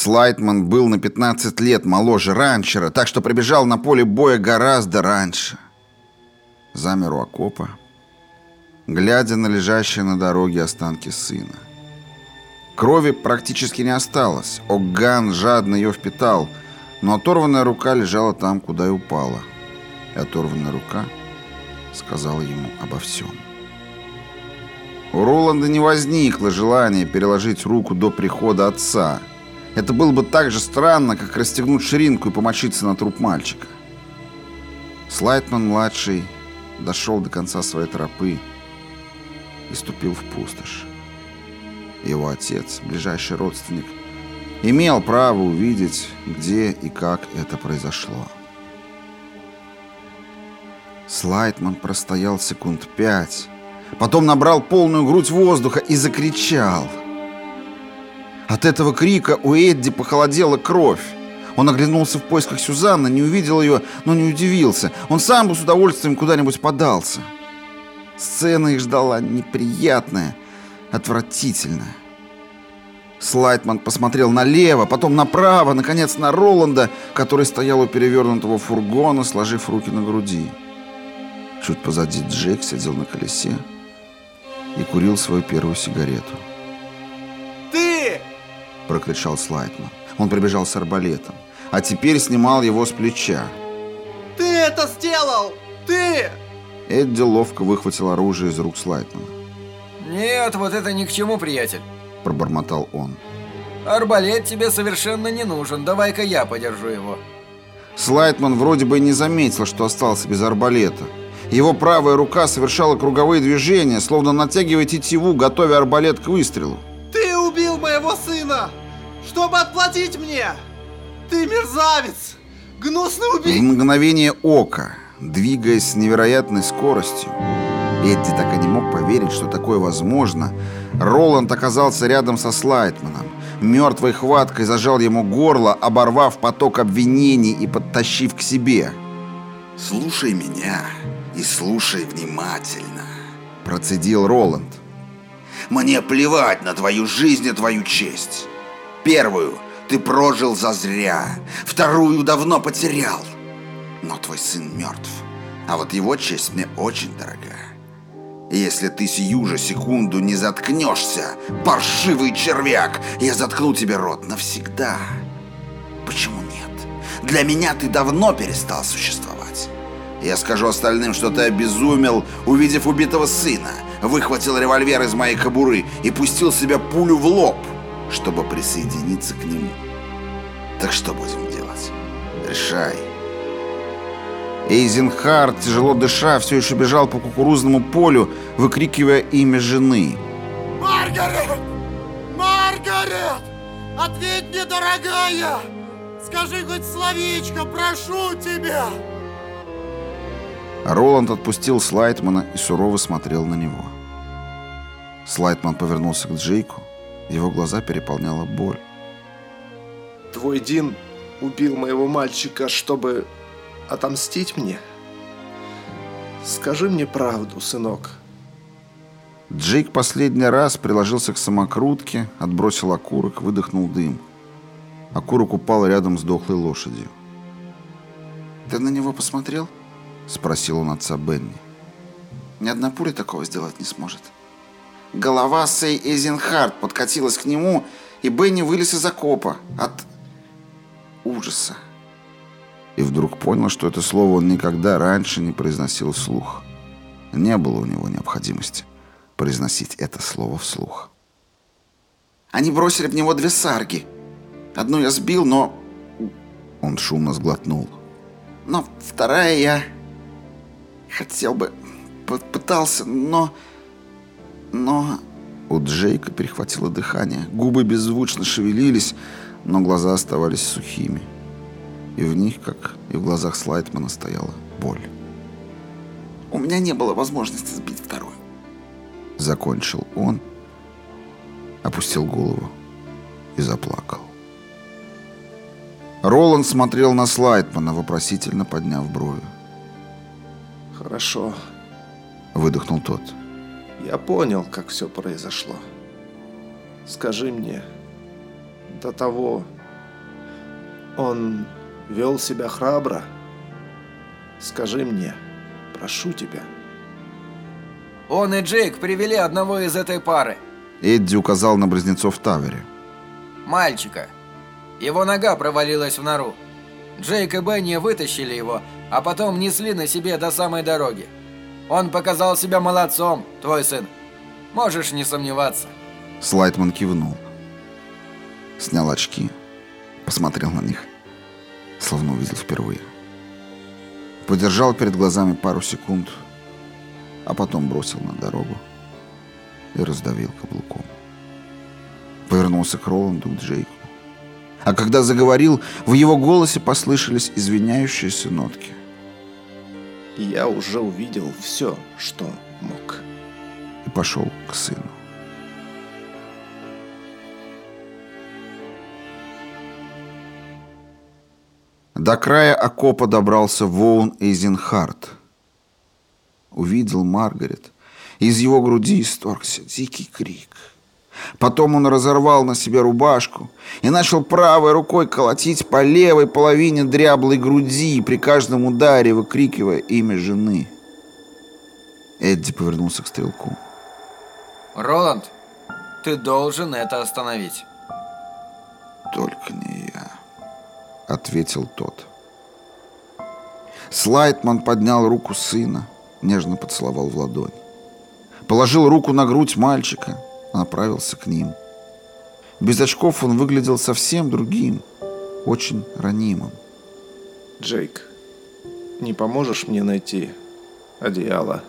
Слайтман был на 15 лет моложе ранчера, так что прибежал на поле боя гораздо раньше. Замер у окопа, глядя на лежащие на дороге останки сына. Крови практически не осталось. Огган жадно ее впитал, но оторванная рука лежала там, куда и упала. И оторванная рука сказала ему обо всем. У Роланда не возникло желания переложить руку до прихода отца. Это было бы так же странно, как расстегнуть ширинку и помочиться на труп мальчика. Слайтман-младший дошел до конца своей тропы и ступил в пустошь. Его отец, ближайший родственник, имел право увидеть, где и как это произошло. Слайтман простоял секунд пять, потом набрал полную грудь воздуха и закричал. От этого крика у Эдди похолодела кровь. Он оглянулся в поисках Сюзанны, не увидел ее, но не удивился. Он сам бы с удовольствием куда-нибудь подался. Сцена их ждала неприятная, отвратительная. Слайтман посмотрел налево, потом направо, наконец на Роланда, который стоял у перевернутого фургона, сложив руки на груди. Чуть позади Джек сидел на колесе и курил свою первую сигарету. Прокричал Слайтман. Он прибежал с арбалетом, а теперь снимал его с плеча. «Ты это сделал! Ты!» Эдди ловко выхватил оружие из рук Слайтмана. «Нет, вот это ни к чему, приятель», — пробормотал он. «Арбалет тебе совершенно не нужен, давай-ка я подержу его». Слайтман вроде бы и не заметил, что остался без арбалета. Его правая рука совершала круговые движения, словно натягивая тетиву, готовя арбалет к выстрелу. Чтобы отплатить мне! Ты мерзавец! Гнусный В убийца!» мгновение ока, двигаясь с невероятной скоростью, Эдди так и не мог поверить, что такое возможно, Роланд оказался рядом со Слайтманом, мертвой хваткой зажал ему горло, оборвав поток обвинений и подтащив к себе. «Слушай меня и слушай внимательно», — процедил Роланд. «Мне плевать на твою жизнь и твою честь. Первую ты прожил зазря, вторую давно потерял. Но твой сын мертв, а вот его честь мне очень дорога. Если ты сию же секунду не заткнешься, паршивый червяк, я заткну тебе рот навсегда. Почему нет? Для меня ты давно перестал существовать. Я скажу остальным, что ты обезумел, увидев убитого сына, выхватил револьвер из моей кобуры и пустил себе пулю в лоб, чтобы присоединиться к нему. Так что будем делать? Решай. Эйзенхард, тяжело дыша, все еще бежал по кукурузному полю, выкрикивая имя жены. «Маргарет! Маргарет! Ответь мне, дорогая! Скажи хоть словечко, прошу тебя!» Роланд отпустил Слайтмана и сурово смотрел на него. Слайтман повернулся к Джейку. Его глаза переполняла боль. Твой Дин убил моего мальчика, чтобы отомстить мне? Скажи мне правду, сынок. Джейк последний раз приложился к самокрутке, отбросил окурок, выдохнул дым. Окурок упал рядом с дохлой лошадью. Ты на него посмотрел? Спросил он отца Бенни. Ни одна пуля такого сделать не сможет. Голова Сей Эйзенхард подкатилась к нему, и Бенни вылез из окопа от ужаса. И вдруг понял, что это слово он никогда раньше не произносил вслух. Не было у него необходимости произносить это слово вслух. Они бросили в него две сарги. Одну я сбил, но... Он шумно сглотнул. Но вторая я... Хотел бы... Пытался, но... Но... У Джейка перехватило дыхание. Губы беззвучно шевелились, но глаза оставались сухими. И в них, как и в глазах Слайтмана, стояла боль. У меня не было возможности сбить вторую. Закончил он, опустил голову и заплакал. Роланд смотрел на Слайтмана, вопросительно подняв брови. Хорошо. Выдохнул тот. Я понял, как все произошло. Скажи мне, до того, Он вел себя храбро. Скажи мне, прошу тебя. Он и Джейк привели одного из этой пары. Эдди указал на близнецов в тавере. Мальчика. Его нога провалилась в нору. Джейк и Бенни вытащили его, а потом несли на себе до самой дороги. Он показал себя молодцом, твой сын. Можешь не сомневаться. Слайтман кивнул. Снял очки, посмотрел на них, словно увидел впервые. Подержал перед глазами пару секунд, а потом бросил на дорогу и раздавил каблуком. Повернулся к Роланду, к Джейку. А когда заговорил, в его голосе послышались извиняющиеся нотки. Я уже увидел все, что мог. И пошел к сыну. До края окопа добрался Воун Эйзенхарт. Увидел Маргарет. Из его груди исторгся дикий крик. Потом он разорвал на себе рубашку и начал правой рукой колотить по левой половине дряблой груди, при каждом ударе выкрикивая имя жены. Эдди повернулся к стрелку. Роланд, ты должен это остановить. «Только не я», — ответил тот. Слайтман поднял руку сына, нежно поцеловал в ладонь. Положил руку на грудь мальчика — направился к ним. Без очков он выглядел совсем другим, очень ранимым. Джейк, не поможешь мне найти одеяло?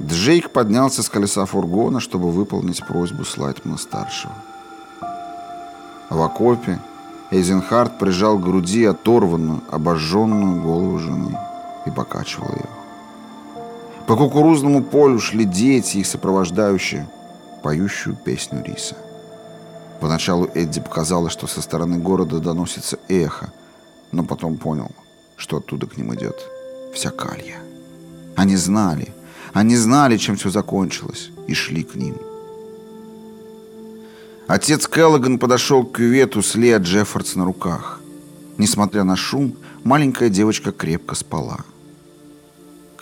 Джейк поднялся с колеса фургона, чтобы выполнить просьбу Слайтмана-старшего. В окопе Эйзенхард прижал к груди оторванную, обожженную голову жены и покачивал ее. По кукурузному полю шли дети, их сопровождающие – поющую песню риса. Поначалу Эдди показалось, что со стороны города доносится эхо, но потом понял, что оттуда к ним идет вся калья. Они знали, они знали, чем все закончилось, и шли к ним. Отец Келлоган подошел к кювету с Лео Джеффордс на руках. Несмотря на шум, маленькая девочка крепко спала.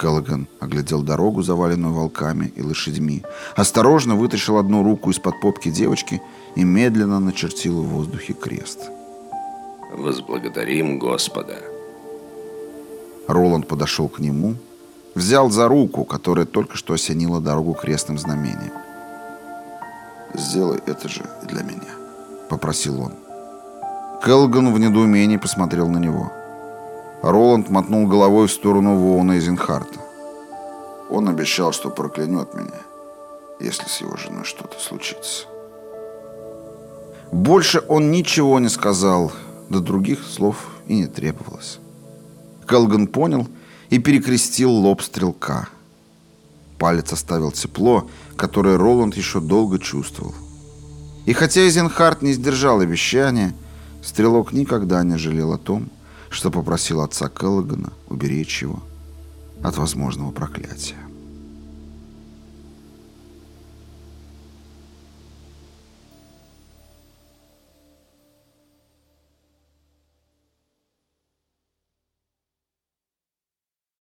Келлоган оглядел дорогу, заваленную волками и лошадьми, осторожно вытащил одну руку из-под попки девочки и медленно начертил в воздухе крест. «Возблагодарим Господа». Роланд подошел к нему, взял за руку, которая только что осенила дорогу крестным знамением. «Сделай это же для меня», — попросил он. Келган в недоумении посмотрел на него. Роланд мотнул головой в сторону Воуна Эйзенхарта. Он обещал, что проклянет меня, если с его женой что-то случится. Больше он ничего не сказал, до других слов и не требовалось. Келган понял и перекрестил лоб стрелка. Палец оставил тепло, которое Роланд еще долго чувствовал. И хотя Эйзенхарт не сдержал обещания, стрелок никогда не жалел о том, что попросил отца Келлогана уберечь его от возможного проклятия.